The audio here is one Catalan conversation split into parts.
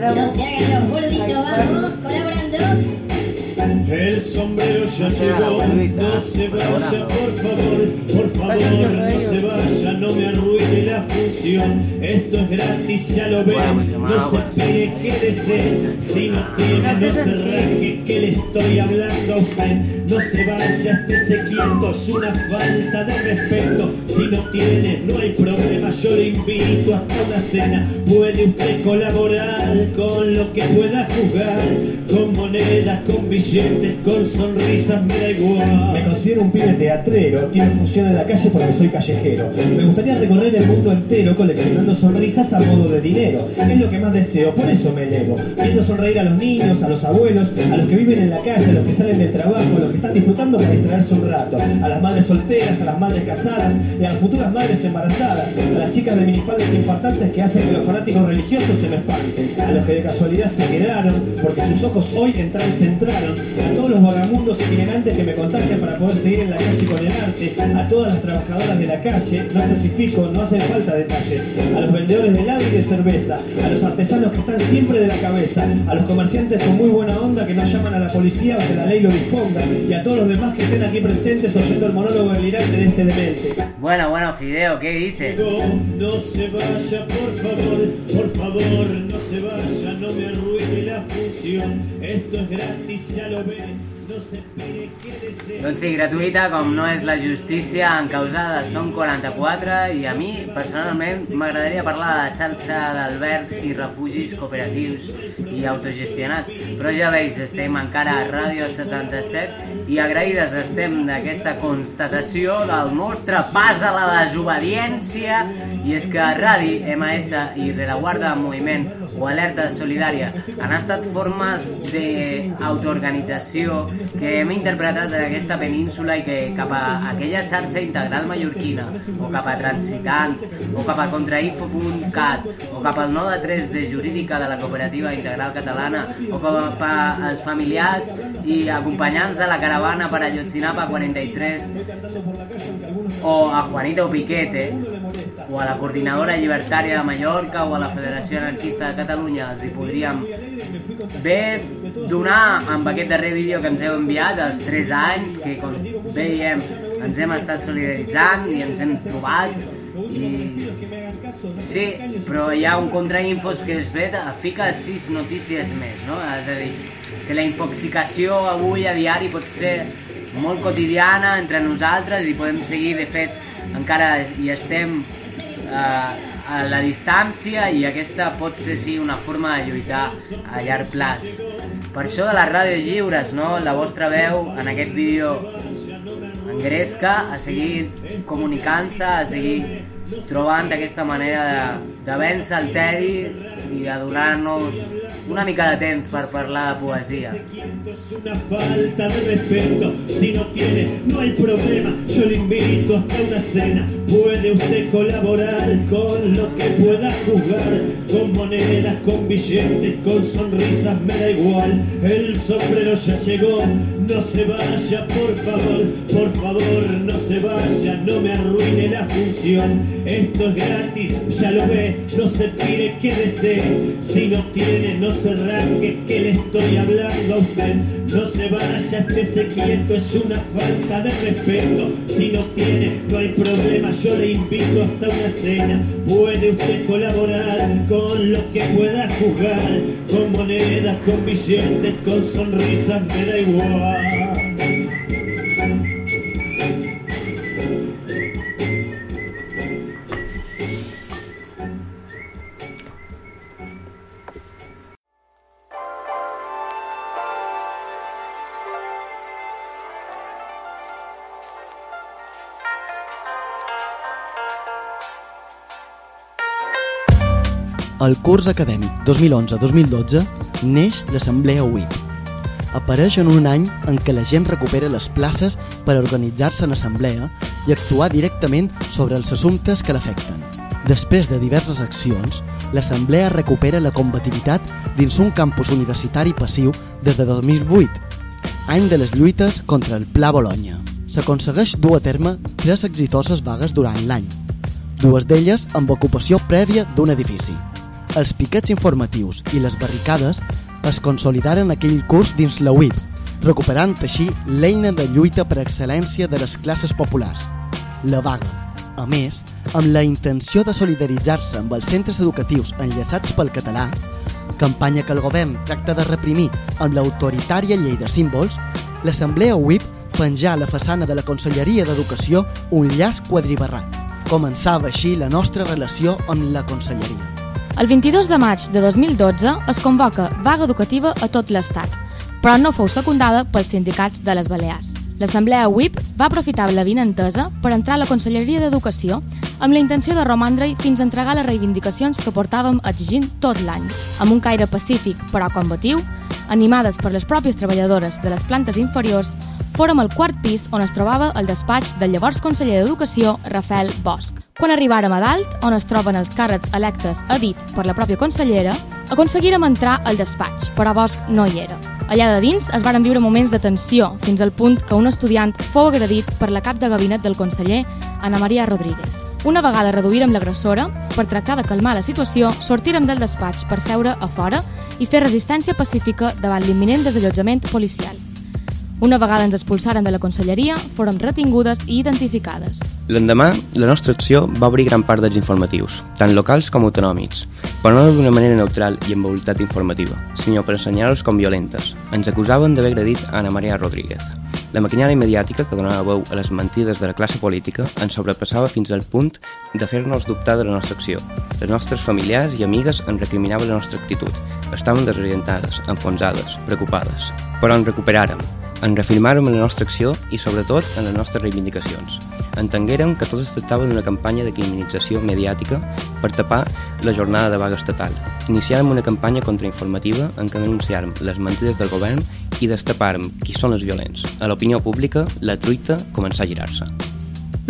No se hagan los boluditos, vamos, colaborando. El sombrero ya No se haga la llegó, no se vaya, colaborando. por favor, por favor, no se vaya, no me arruine la Esto es gratis, ya lo ven, no se espere, sí. quédese. Si no tiene, no se rasgue, que le estoy hablando a usted. No se vaya, estése quieto, es una falta de respeto. Si no tiene, no hay problema, yo le invito hasta una cena. Puede usted colaborar con lo que pueda jugar, con monedas, con billetes, con sonrisas, me da igual. Me considero un pibe teatrero, tiene función en la calle porque soy callejero. Me gustaría recorrer el mundo entero coleccionando sonrisas a modo de dinero. Es lo que más deseo, por eso me elevo. Viendo sonreír a los niños, a los abuelos, a los que viven en la calle, a los que salen del trabajo, a los que están disfrutando para distraerse un rato. A las madres solteras, a las madres casadas a las futuras madres embarazadas. A las chicas de minifaldas infartantes que hacen que los fanáticos religiosos se me espanten. A los que de casualidad se quedaron porque sus ojos hoy en trance entraron. A todos los vagamundos itinerantes que me contagian para poder seguir en la calle con el arte. A todas las trabajadoras de la calle, no especifico, no hacen falta detalles. A los vendedores de helado y de cerveza. A los artesanos que están siempre de la cabeza. A los comerciantes con muy buena onda que no llaman a la policía o que la ley lo disponga. Y a todos los demás que estén aquí presentes oyendo el monólogo delirante de este demente. Bueno, bueno, Fideo, ¿qué dice? No se vaya, por favor, por favor, no se vaya, no me arruine la función. Esto es gratis, ya lo ven, Doncs sí, gratuïta, com no és la justícia, encausada són 44 i a mi, personalment, m'agradaria parlar de la xarxa d'albergs i refugis cooperatius i autogestionats. Però ja veus, estem encara a Ràdio 77 i agraïdes estem d'aquesta constatació del nostre pas a la desobediència i és que Radi, MS i Rereguarda Moviment o Alerta Solidària. Han estat formes d'autoorganització que hem interpretat en aquesta península i que cap a aquella xarxa integral mallorquina o cap a Transitant o cap a contrainfo.cat o cap al 9 de 3 de jurídica de la cooperativa integral catalana o cap als familiars i acompanyants de la caravana per a Ayotzinapa 43 o a Juanito Piquete o a la Coordinadora Llibertària de Mallorca o a la Federació Anarquista de Catalunya els hi podríem bé donar amb aquest darrer vídeo que ens heu enviat els 3 anys que com veiem ens hem estat solidaritzant i ens hem trobat i sí, però hi ha un contrainfos que es ve, fica sis notícies més, no? És a dir, que la infoxicació avui a diari pot ser molt quotidiana entre nosaltres i podem seguir, de fet, encara hi estem eh, a la distància i aquesta pot ser sí una forma de lluitar a llarg plaç. Per això de les ràdios lliures, no? la vostra veu en aquest vídeo engresca a seguir comunicant-se, a seguir trobant aquesta manera de, de vèncer el tedi i de donar-nos una mica de temps per parlar de poesia. Es una falta de respeto. Si no tiene, no hay problema. Yo le invito hasta una cena. Puede usted colaborar con lo que pueda jugar. Con monedas, con billetes, con sonrisas, me da igual. El sombrero ya llegó. No se vaya, por favor, por favor, no se vaya. No me arruine la función. Esto es gratis, ya lo ve. No se tire, quédese. Si no tiene, no se rasgue, que le estoy hablando a usted. No se vaya, estése quieto, es una falta de respeto. Si no tiene, no hay problema, yo le invito hasta una cena. Puede usted colaborar con lo que pueda jugar, con monedas, con billetes, con sonrisas, me da igual. Al curs acadèmic 2011-2012 neix l'Assemblea UIP. Apareix en un any en què la gent recupera les places per organitzar-se en assemblea i actuar directament sobre els assumptes que l'afecten. Després de diverses accions, l'Assemblea recupera la combativitat dins un campus universitari passiu des de 2008, any de les lluites contra el Pla Bologna. S'aconsegueix dur a terme tres exitoses vagues durant l'any, dues d'elles amb ocupació prèvia d'un edifici. Els piquets informatius i les barricades es consolidaren aquell curs dins la UIP, recuperant així l'eina de lluita per excel·lència de les classes populars, la vaga. A més, amb la intenció de solidaritzar-se amb els centres educatius enllaçats pel català, campanya que el govern tracta de reprimir amb l'autoritària llei de símbols, l'Assemblea UIP penjà a la façana de la Conselleria d'Educació un llaç quadribarrat. Començava així la nostra relació amb la Conselleria. El 22 de maig de 2012 es convoca vaga educativa a tot l'Estat, però no fou secundada pels sindicats de les Balears. L'Assemblea UIP va aprofitar la vinentesa per entrar a la Conselleria d'Educació amb la intenció de romandre-hi fins a entregar les reivindicacions que portàvem exigint tot l'any, amb un caire pacífic però combatiu, animades per les pròpies treballadores de les plantes inferiors, fórem al quart pis on es trobava el despatx del llavors conseller d'Educació, Rafael Bosch. Quan arribàrem a dalt, on es troben els càrrecs electes a dit per la pròpia consellera, aconseguirem entrar al despatx, però Bosch no hi era. Allà de dins es varen viure moments de tensió, fins al punt que un estudiant fou agredit per la cap de gabinet del conseller, Ana Maria Rodríguez. Una vegada reduïrem l'agressora, per tractar de calmar la situació, sortirem del despatx per seure a fora i fer resistència pacífica davant l'imminent desallotjament policial. Una vegada ens expulsaren de la conselleria, fórem retingudes i identificades. L'endemà, la nostra acció va obrir gran part dels informatius, tant locals com autonòmics, però no d'una manera neutral i amb voluntat informativa, sinó per assenyalar-los com violentes. Ens acusaven d'haver agredit a Ana Maria Rodríguez. La maquinària mediàtica que donava veu a les mentides de la classe política ens sobrepassava fins al punt de fer-nos dubtar de la nostra acció. Les nostres familiars i amigues ens recriminaven la nostra actitud. Estaven desorientades, enfonsades, preocupades. Però ens recuperàrem, en reafirmàrem en la nostra acció i, sobretot, en les nostres reivindicacions. Entenguérem que tot es tractava d'una campanya de criminalització mediàtica per tapar la jornada de vaga estatal. Iniciàrem una campanya contrainformativa en què denunciàrem les mentides del govern i destapàrem qui són els violents. A l'opinió pública, la truita començà a girar-se.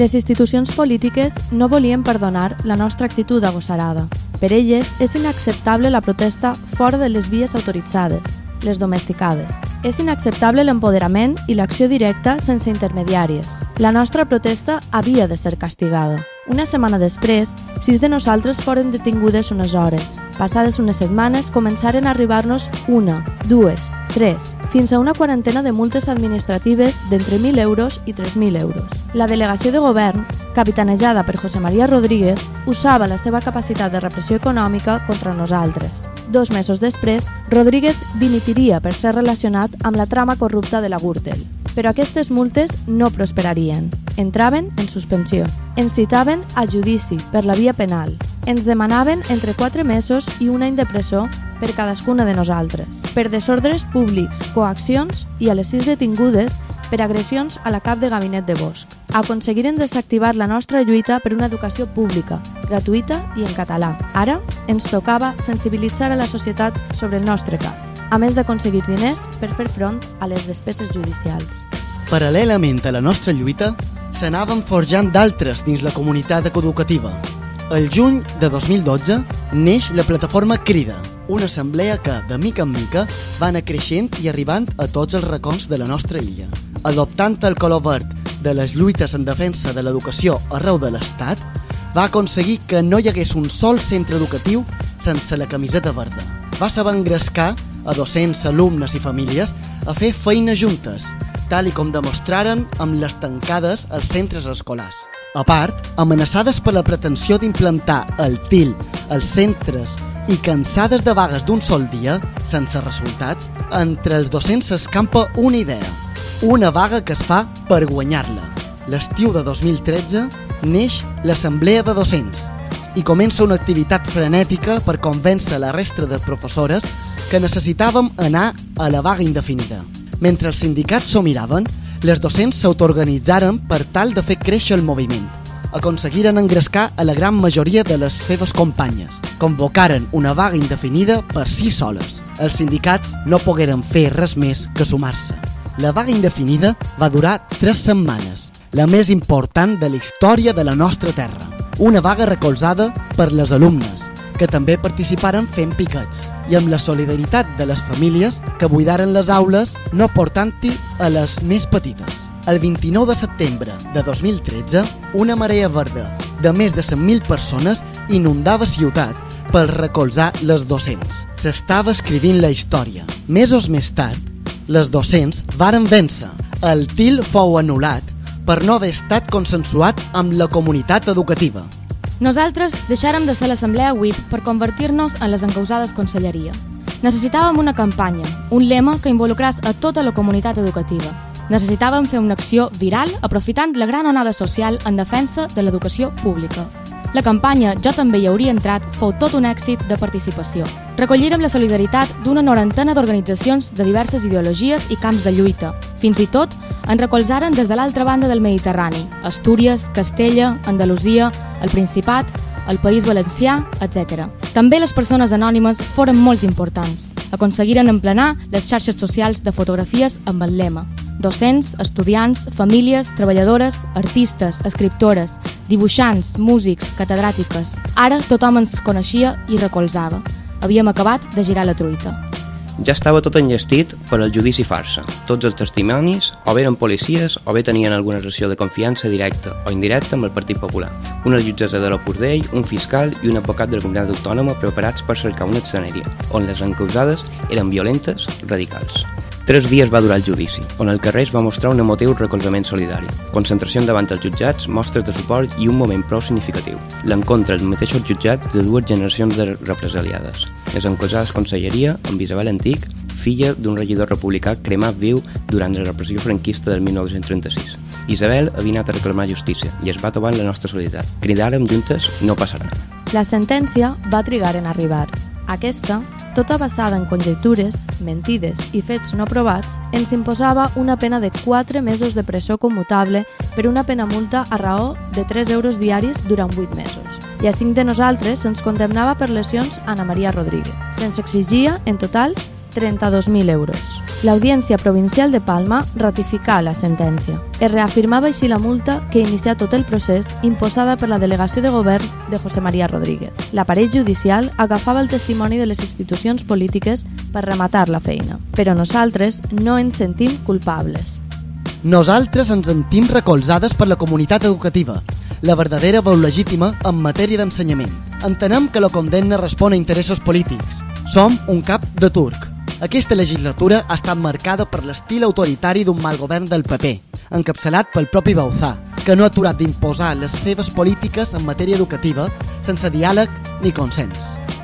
Les institucions polítiques no volien perdonar la nostra actitud agosarada. Per elles, és inacceptable la protesta fora de les vies autoritzades, les domesticades. És inacceptable l'empoderament i l'acció directa sense intermediàries. La nostra protesta havia de ser castigada. Una setmana després, sis de nosaltres foren detingudes unes hores. Passades unes setmanes, començaren a arribar-nos una, dues, tres, fins a una quarantena de multes administratives d'entre 1.000 euros i 3.000 euros. La delegació de govern, capitanejada per José María Rodríguez, usava la seva capacitat de repressió econòmica contra nosaltres. Dos mesos després, Rodríguez dimitiria per ser relacionat amb la trama corrupta de la Gürtel. Però aquestes multes no prosperarien. Entraven en suspensió. Ens citaven a judici per la via penal. Ens demanaven entre 4 mesos i un any de presó per cadascuna de nosaltres, per desordres públics, coaccions i a les sis detingudes per agressions a la cap de gabinet de Bosch. Aconseguiren desactivar la nostra lluita per una educació pública, gratuïta i en català. Ara ens tocava sensibilitzar a la societat sobre el nostre cas, a més d'aconseguir diners per fer front a les despeses judicials. Paral·lelament a la nostra lluita, s'anaven forjant d'altres dins la comunitat educativa. El juny de 2012 neix la plataforma Crida, una assemblea que, de mica en mica, va anar creixent i arribant a tots els racons de la nostra illa. Adoptant el color verd de les lluites en defensa de l'educació arreu de l'Estat, va aconseguir que no hi hagués un sol centre educatiu sense la camiseta verda. Va saber engrescar a docents, alumnes i famílies a fer feina juntes, tal i com demostraren amb les tancades als centres escolars. A part, amenaçades per la pretensió d'implantar el TIL als centres i cansades de vagues d'un sol dia, sense resultats, entre els docents s'escampa una idea. Una vaga que es fa per guanyar-la. L'estiu de 2013 neix l'Assemblea de Docents i comença una activitat frenètica per convèncer la resta de professores que necessitàvem anar a la vaga indefinida. Mentre els sindicats s'ho miraven, les docents s'autoorganitzaren per tal de fer créixer el moviment. Aconseguiren engrescar a la gran majoria de les seves companyes. Convocaren una vaga indefinida per si soles. Els sindicats no pogueren fer res més que sumar-se. La vaga indefinida va durar tres setmanes, la més important de la història de la nostra terra. Una vaga recolzada per les alumnes, que també participaren fent piquets, i amb la solidaritat de les famílies que buidaren les aules no portant-hi a les més petites. El 29 de setembre de 2013, una marea verda de més de 100.000 persones inundava ciutat per recolzar les docents. S'estava escrivint la història. Mesos més tard, les docents varen vèncer. El TIL fou anul·lat per no haver estat consensuat amb la comunitat educativa. Nosaltres deixàrem de ser l'assemblea WIP per convertir-nos en les encausades conselleria. Necessitàvem una campanya, un lema que involucràs a tota la comunitat educativa. Necessitàvem fer una acció viral aprofitant la gran onada social en defensa de l'educació pública. La campanya Jo també hi hauria entrat fou tot un èxit de participació. Recollirem la solidaritat d'una norantena d'organitzacions de diverses ideologies i camps de lluita. Fins i tot en recolzaren des de l'altra banda del Mediterrani, Astúries, Castella, Andalusia, el Principat, el País Valencià, etc. També les persones anònimes foren molt importants. Aconseguiren emplenar les xarxes socials de fotografies amb el lema docents, estudiants, famílies, treballadores, artistes, escriptores, dibuixants, músics, catedràtiques. Ara tothom ens coneixia i recolzava. Havíem acabat de girar la truita. Ja estava tot enllestit per al judici farsa. Tots els testimonis o bé eren policies o bé tenien alguna relació de confiança directa o indirecta amb el Partit Popular. Una jutgessa de l'Opus Dei, un fiscal i un advocat de la comunitat autònoma preparats per cercar una escenèria on les encausades eren violentes, radicals. Tres dies va durar el judici, on el carrer es va mostrar un emotiu recolzament solidari, concentració davant els jutjats, mostres de suport i un moment prou significatiu, l'encontre als mateixos jutjats de dues generacions de represaliades. Les encausades conselleria amb Isabel Antic, filla d'un regidor republicà cremat viu durant la repressió franquista del 1936. Isabel havia anat a reclamar justícia i es va trobar en la nostra solidaritat. Cridàrem juntes, no passarà. La sentència va trigar en arribar. Aquesta, tota basada en conjectures, mentides i fets no provats, ens imposava una pena de 4 mesos de presó commutable per una pena multa a raó de 3 euros diaris durant 8 mesos. I a 5 de nosaltres se'ns condemnava per lesions a Ana Maria Rodríguez. Se'ns exigia, en total, 32.000 euros. L'Audiència Provincial de Palma ratificà la sentència. Es reafirmava així la multa que inicia tot el procés imposada per la delegació de govern de José María Rodríguez. L'aparell judicial agafava el testimoni de les institucions polítiques per rematar la feina. Però nosaltres no ens sentim culpables. Nosaltres ens sentim recolzades per la comunitat educativa, la verdadera veu legítima en matèria d'ensenyament. Entenem que la condemna respon a interessos polítics. Som un cap de turc. Aquesta legislatura ha estat marcada per l'estil autoritari d'un mal govern del PP, encapçalat pel propi Bauzà, que no ha aturat d'imposar les seves polítiques en matèria educativa sense diàleg ni consens.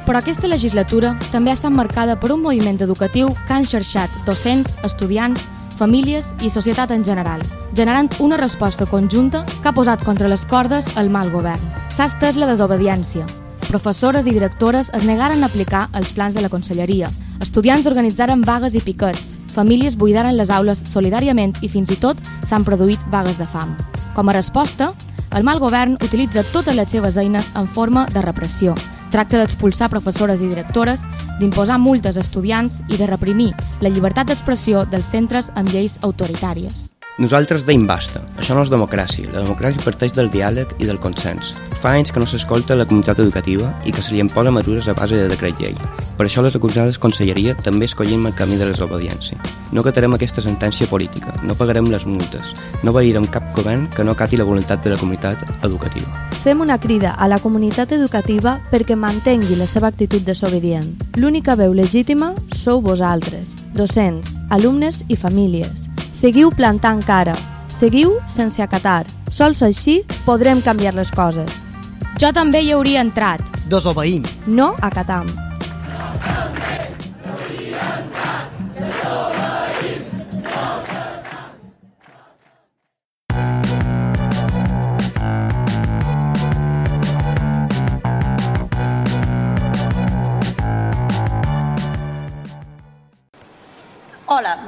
Però aquesta legislatura també ha estat marcada per un moviment educatiu que ha enxarxat docents, estudiants, famílies i societat en general, generant una resposta conjunta que ha posat contra les cordes el mal govern. S'ha estès la desobediència. Professores i directores es negaren a aplicar els plans de la conselleria. Estudiants organitzaren vagues i piquets. Famílies buidaren les aules solidàriament i fins i tot s'han produït vagues de fam. Com a resposta, el mal govern utilitza totes les seves eines en forma de repressió. Tracta d'expulsar professores i directores, d'imposar multes a estudiants i de reprimir la llibertat d'expressió dels centres amb lleis autoritàries. Nosaltres deim basta. Això no és democràcia. La democràcia parteix del diàleg i del consens. Fa anys que no s'escolta la comunitat educativa i que se li imposa mesures a base de decret llei. Per això les acusades conselleria també escollim el camí de la desobediència. No acatarem aquesta sentència política, no pagarem les multes, no veirem cap govern que no acati la voluntat de la comunitat educativa. Fem una crida a la comunitat educativa perquè mantengui la seva actitud desobedient. L'única veu legítima sou vosaltres, docents, alumnes i famílies. Seguiu plantant cara, seguiu sense acatar. Sols així podrem canviar les coses. Jo també hi hauria entrat. Desobeïm. No acatam.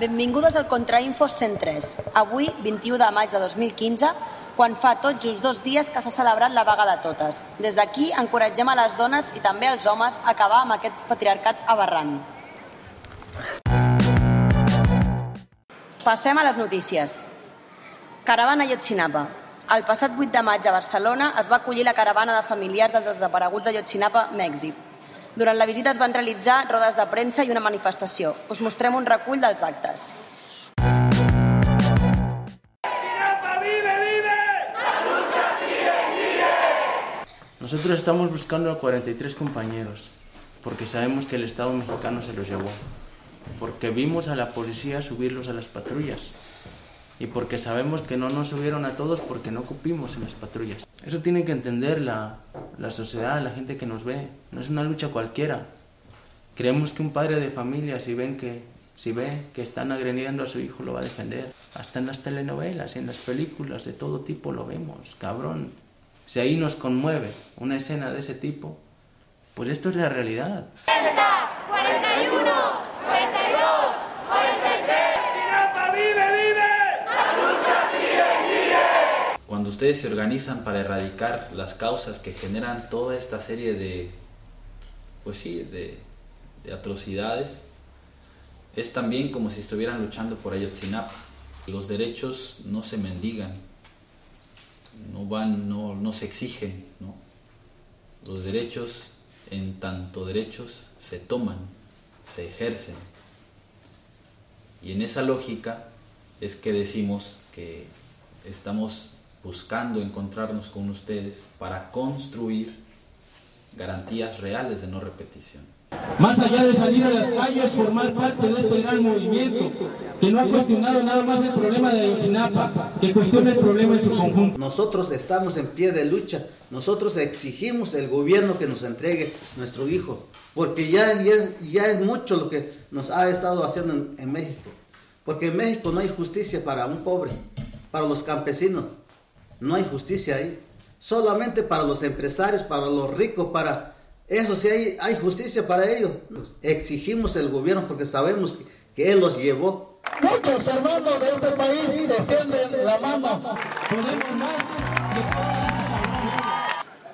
Benvingudes al Contrainfo 103. Avui, 21 de maig de 2015, quan fa tot just dos dies que s'ha celebrat la vaga de totes. Des d'aquí encoratgem a les dones i també als homes a acabar amb aquest patriarcat aberrant. Passem a les notícies. Caravana Yotxinapa. El passat 8 de maig a Barcelona es va acollir la caravana de familiars dels desapareguts de Yotxinapa, Mèxic. Durant la visita es van realitzar rodes de premsa i una manifestació. Us mostrem un recull dels actes. Nosotros estamos buscando a 43 compañeros, porque sabemos que el Estado mexicano se los llevó, porque vimos a la policía subirlos a las patrullas y porque sabemos que no nos subieron a todos porque no cupimos en las patrullas. Eso tiene que entender la, la sociedad, la gente que nos ve. No es una lucha cualquiera. Creemos que un padre de familia, si ven que si ve que están agrediendo a su hijo, lo va a defender. Hasta en las telenovelas en las películas de todo tipo lo vemos, cabrón. Si ahí nos conmueve una escena de ese tipo, pues esto es la realidad. 41, Ustedes se organizan para erradicar las causas que generan toda esta serie de, pues sí, de, de atrocidades, es también como si estuvieran luchando por Ayotzinapa. Los derechos no se mendigan, no van, no, no se exigen. Los derechos, en tanto derechos, se toman, se ejercen. Y en esa lógica es que decimos que estamos buscando encontrarnos con ustedes para construir garantías reales de no repetición. Más allá de salir a las calles, formar parte de este gran movimiento, que no ha cuestionado nada más el problema de Ayotzinapa, que cuestiona el problema en su conjunto. Nosotros estamos en pie de lucha, nosotros exigimos el gobierno que nos entregue nuestro hijo, porque ya, ya, es, ya es mucho lo que nos ha estado haciendo en, en México, porque en México no hay justicia para un pobre, para los campesinos, no hay justicia ahí, solamente para los empresarios, para los ricos, para eso sí hay, hay justicia para ellos. Exigimos el gobierno porque sabemos que, que él los llevó. Muchos hermanos de este país extienden la mano. Podemos más.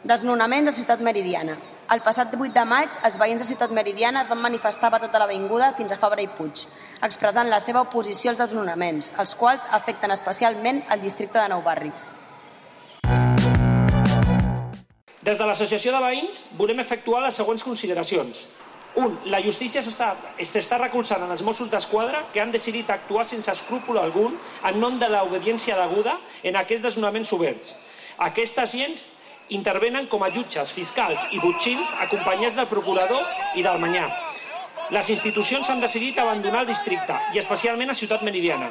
Desnonaments a Ciutat Meridiana. El passat 8 de maig, els veïns de Ciutat Meridiana es van manifestar per tota l'avinguda fins a Fabra i Puig, expressant la seva oposició als desnonaments, els quals afecten especialment el districte de Nou Barris. Des de l'Associació de Veïns volem efectuar les següents consideracions. Un, la justícia s'està recolzant en els Mossos d'Esquadra que han decidit actuar sense escrúpol algun en nom de l'obediència deguda en aquests desnonaments oberts. Aquestes gens intervenen com a jutges, fiscals i butxins acompanyats del procurador i del manyà. Les institucions han decidit abandonar el districte i especialment a Ciutat Meridiana.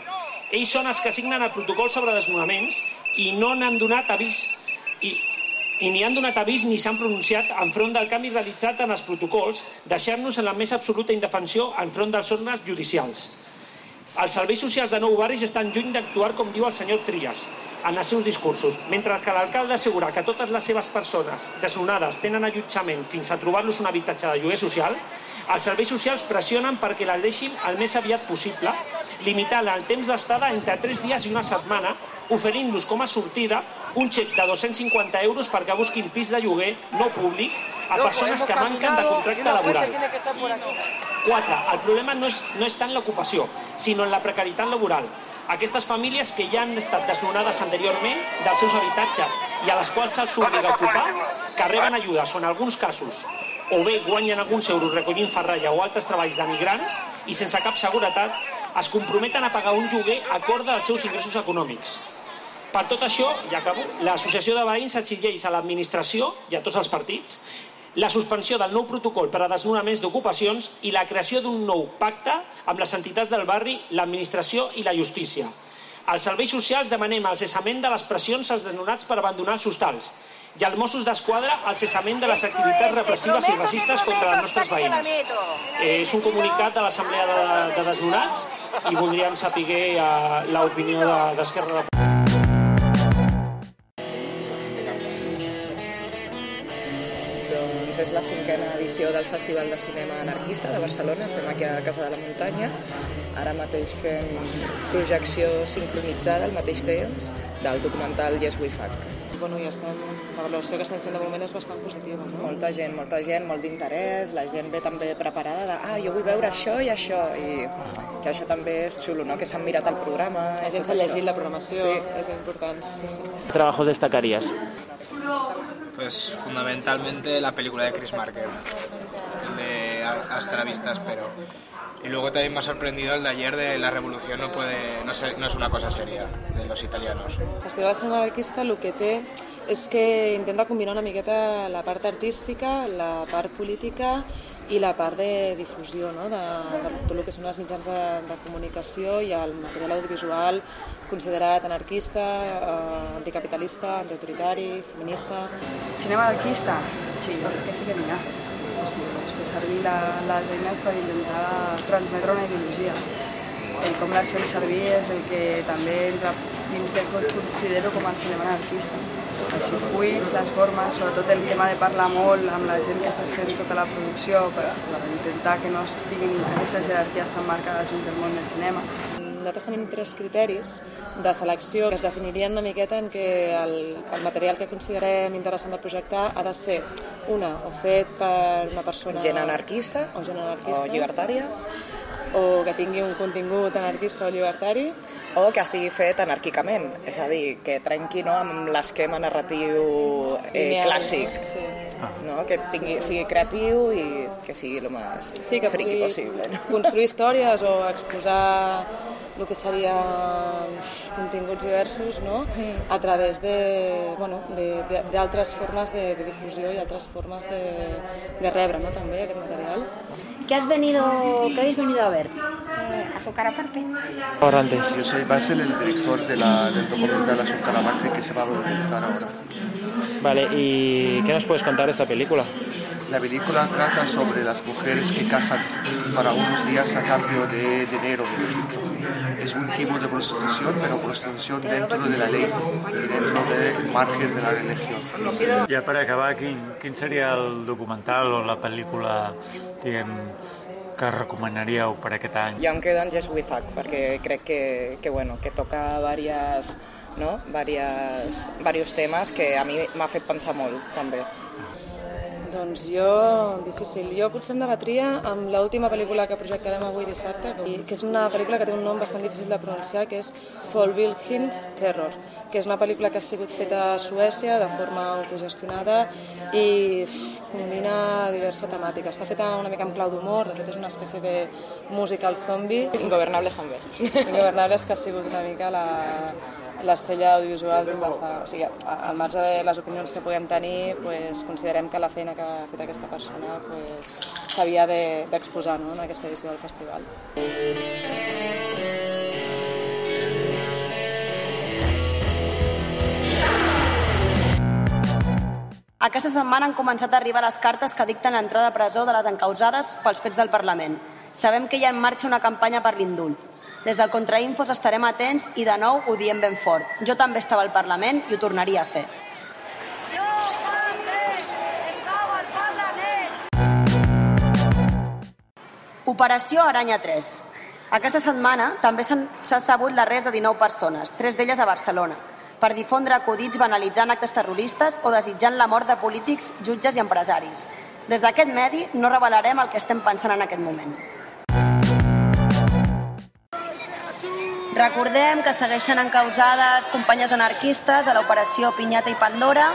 Ells són els que signen el protocol sobre desnonaments i no n'han donat avís i, i ni han donat avís ni s'han pronunciat enfront del canvi realitzat en els protocols, deixant-nos en la més absoluta indefensió enfront dels ordres judicials. Els serveis socials de Nou Barris estan lluny d'actuar com diu el senyor Trias en els seus discursos, mentre que l'alcalde assegura que totes les seves persones desnonades tenen allotjament fins a trobar-los un habitatge de lloguer social, els serveis socials pressionen perquè la deixin el més aviat possible, limitant el temps d'estada entre 3 dies i una setmana, oferint-los com a sortida un xec de 250 euros perquè busquin pis de lloguer no públic a persones que manquen de contracte laboral. 4. El problema no és, no és tant l'ocupació, sinó en la precarietat laboral. Aquestes famílies que ja han estat desnonades anteriorment dels seus habitatges i a les quals se'ls obliga a ocupar, que reben ajudes o en alguns casos o bé guanyen alguns euros recollint ferralla o altres treballs de migrants i sense cap seguretat es comprometen a pagar un lloguer acorde als seus ingressos econòmics. Per tot això, ja acabo, l'Associació de Veïns exigeix a l'administració i a tots els partits la suspensió del nou protocol per a desnonaments d'ocupacions i la creació d'un nou pacte amb les entitats del barri, l'administració i la justícia. Als serveis socials demanem el cessament de les pressions als desnonats per abandonar els hostals i als Mossos d'Esquadra el cessament de les activitats repressives i racistes contra els nostres veïns. Eh, és un comunicat de l'Assemblea de, de Desnonats i voldríem saber eh, l'opinió d'Esquerra de... Doncs és la cinquena edició del Festival de Cinema Anarquista de Barcelona. Estem aquí a Casa de la Muntanya, ara mateix fent projecció sincronitzada al mateix temps del documental Yes We Fuck. Bueno, ja estem, la valoració que estem fent de moment és bastant positiva, no? Molta gent, molta gent, molt d'interès, la gent ve també preparada de ah, jo vull veure això i això, i que això també és xulo, no? Que s'han mirat el programa... La gent s'ha llegit la programació, sí. és important. Sí, sí. Trabajos destacarías? Pues fundamentalmente la película de Chris Marker, el de Astravistas, pero y luego también me ha sorprendido el de ayer de La Revolución no puede no, ser, no és una cosa seria, de los italianos. Festival de Cinema Anarquista el que té és que intenta combinar una miqueta la part artística, la part política i la part de difusió no? de, de tot que són els mitjans de, de comunicació i material audiovisual considerat anarquista, eh, anticapitalista, antiautoritari, feminista... Cinema anarquista? Sí, jo crec que sí que n'hi ha. O sigui, fer servir la, les eines per intentar transmetre una ideologia. El com les fem servir és el que també entra dins del que considero com el cinema anarquista. Els circuits, les formes, sobretot el tema de parlar molt amb la gent que estàs fent tota la producció per, per intentar que no estiguin aquestes jerarquies tan marcades dins del món del cinema. Nosaltres tenim tres criteris de selecció que es definirien una miqueta en què el, el material que considerem interessant per projectar ha de ser una, o fet per una persona... Gent anarquista o gent anarquista. o llibertària o que tingui un contingut anarquista o llibertari o que estigui fet anarquicament, és a dir, que trenqui no, amb l'esquema narratiu eh, clàssic, sí. no? que tingui, Sí, sí. sigui creatiu i que sigui el més sí, que friqui possible. No? construir històries o exposar el que seria continguts diversos no? a través de, bueno, de, de, d'altres formes de, de difusió i altres formes de, de rebre no? també aquest material. ¿Qué has venido, qué habéis venido a ver? Azúcar aparte. Yo soy Basel, el director de la, del documental Azúcar aparte que se va a proyectar ahora. Vale, ¿y qué nos puedes contar de esta película? La película trata sobre las mujeres que casan para unos días a cambio de dinero en Egipto. Es un tipo de prostitución, pero prostitución dentro de la ley y dentro del margen de la religión. Ja per acabar, quin, quin seria el documental o la pel·lícula diguem, que recomanaríeu per aquest any? Jo em quedo en Just We Fuck, perquè crec que, que, bueno, que toca varias, no? varias, varios temes que a mi m'ha fet pensar molt, també. Doncs jo, difícil. Jo potser em debatria amb l'última pel·lícula que projectarem avui dissabte, que és una pel·lícula que té un nom bastant difícil de pronunciar, que és Folvilkind Terror, que és una pel·lícula que ha sigut feta a Suècia de forma autogestionada i combina diversa temàtica. Està feta una mica en clau d'humor, de fet és una espècie de musical zombie. Ingovernables també. Ingovernables que ha sigut una mica la, l'estrella audiovisual des de fa... O sigui, al marge de les opinions que puguem tenir, pues, considerem que la feina que ha fet aquesta persona pues, s'havia de- d'exposar no, en aquesta edició del festival. Aquesta setmana han començat a arribar les cartes que dicten l'entrada a presó de les encausades pels fets del Parlament. Sabem que hi ha en marxa una campanya per l'indult. Des del Contrainfos estarem atents i de nou ho diem ben fort. Jo també estava al Parlament i ho tornaria a fer. Operació Aranya 3. Aquesta setmana també s'ha sabut l'arrest de 19 persones, tres d'elles a Barcelona, per difondre acudits banalitzant actes terroristes o desitjant la mort de polítics, jutges i empresaris. Des d'aquest medi no revelarem el que estem pensant en aquest moment. Recordem que segueixen encausades companyes anarquistes de l'operació Pinyata i Pandora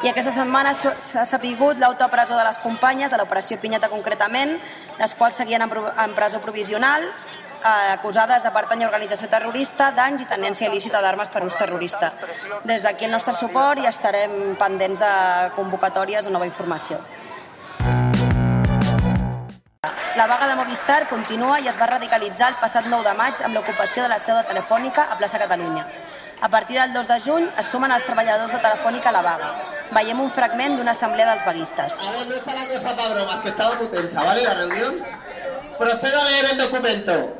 i aquesta setmana s'ha sapigut l'autopresó de les companyes de l'operació Pinyata concretament, les quals seguien en, presó provisional eh, acusades de pertany a organització terrorista, danys i tenència il·lícita d'armes per ús terrorista. Des d'aquí el nostre suport i estarem pendents de convocatòries o nova informació. La vaga de Movistar continua i es va radicalitzar el passat 9 de maig amb l'ocupació de la seu de Telefònica a plaça Catalunya. A partir del 2 de juny es sumen els treballadors de Telefònica a la vaga. Veiem un fragment d'una assemblea dels vaguistes. A ver, no está la cosa para bromas, que estaba muy tensa, ¿vale? La reunión. Procedo a leer el documento.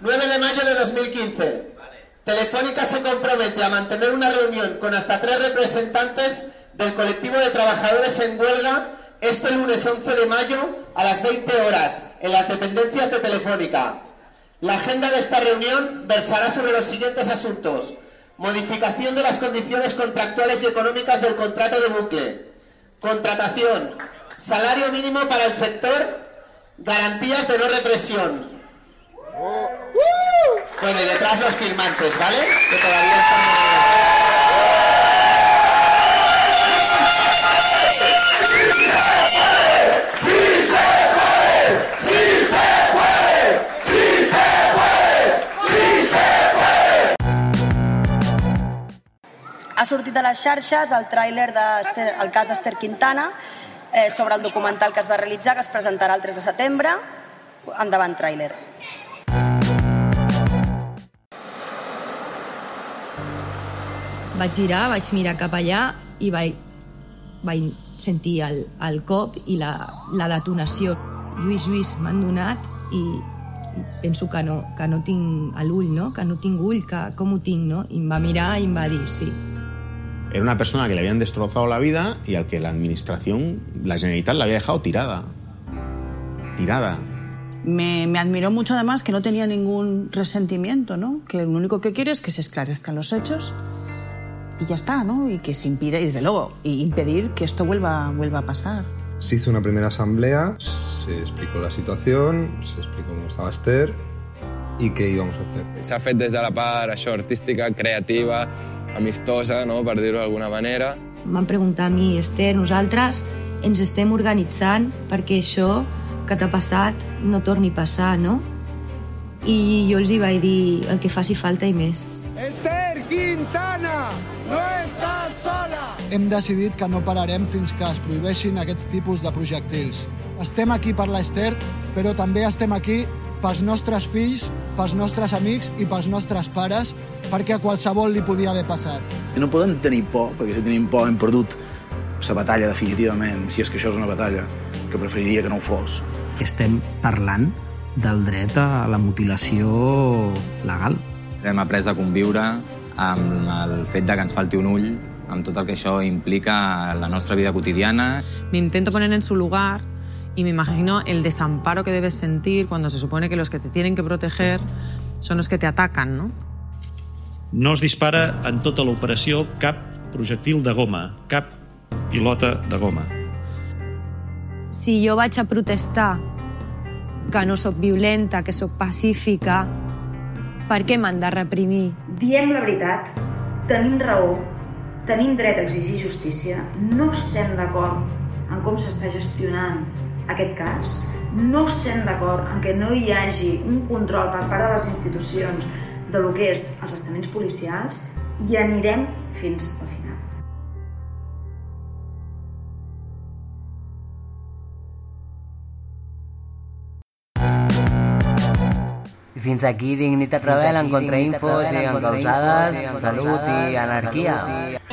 9 de mayo de 2015. Telefónica se compromete a mantener una reunión con hasta tres representantes del colectivo de trabajadores en huelga este lunes 11 de mayo a las 20 horas en las dependencias de Telefónica. La agenda de esta reunión versará sobre los siguientes asuntos. Modificación de las condiciones contractuales y económicas del contrato de bucle. Contratación. Salario mínimo para el sector. Garantías de no represión. Bueno, y detrás los firmantes, ¿vale? Que todavía sortit a les xarxes el tràiler del el cas d'Ester Quintana eh, sobre el documental que es va realitzar, que es presentarà el 3 de setembre. Endavant, tràiler. Vaig girar, vaig mirar cap allà i vaig, vaig sentir el, el cop i la, la detonació. Lluís, Lluís, m'han donat i, penso que no, que no tinc l'ull, no? que no tinc ull, que com ho tinc, no? I em va mirar i em va dir sí. Era una persona que le habían destrozado la vida y al que la administración, la Generalitat, la había dejado tirada. Tirada. Me, me, admiró mucho además que no tenía ningún resentimiento, ¿no? Que lo único que quiere es que se esclarezcan los hechos y ya está, ¿no? Y que se impide, y desde luego, y impedir que esto vuelva, vuelva a pasar. Se hizo una primera asamblea, se explicó la situación, se explicó cómo estaba Esther y qué íbamos a hacer. S'ha fet des de la part això, artística, creativa, amistosa, no? per dir-ho d'alguna manera. M'han preguntat a mi, Esther, nosaltres ens estem organitzant perquè això que t'ha passat no torni a passar, no? I jo els hi vaig dir el que faci falta i més. Esther Quintana, no estàs sola! Hem decidit que no pararem fins que es prohibeixin aquests tipus de projectils. Estem aquí per l'Esther, però també estem aquí pels nostres fills, pels nostres amics i pels nostres pares, perquè a qualsevol li podia haver passat. No podem tenir por, perquè si tenim por hem perdut la batalla definitivament, si és que això és una batalla, que preferiria que no ho fos. Estem parlant del dret a la mutilació legal. Hem après a conviure amb el fet de que ens falti un ull, amb tot el que això implica en la nostra vida quotidiana. Me intento poner en su lugar y me imagino el desamparo que debes sentir cuando se supone que los que te tienen que proteger son los que te atacan, ¿no? No es dispara en tota l'operació cap projectil de goma, cap pilota de goma. Si jo vaig a protestar que no sóc violenta, que sóc pacífica, per què m'han de reprimir? Diem la veritat, tenim raó, tenim dret a exigir justícia, no estem d'acord en com s'està gestionant aquest cas, no estem d'acord en que no hi hagi un control per part de les institucions de lo que és els estaments policials i anirem fins al final. I fins aquí Dignitat Rebel en contrainfos i encausades, salut i anarquia.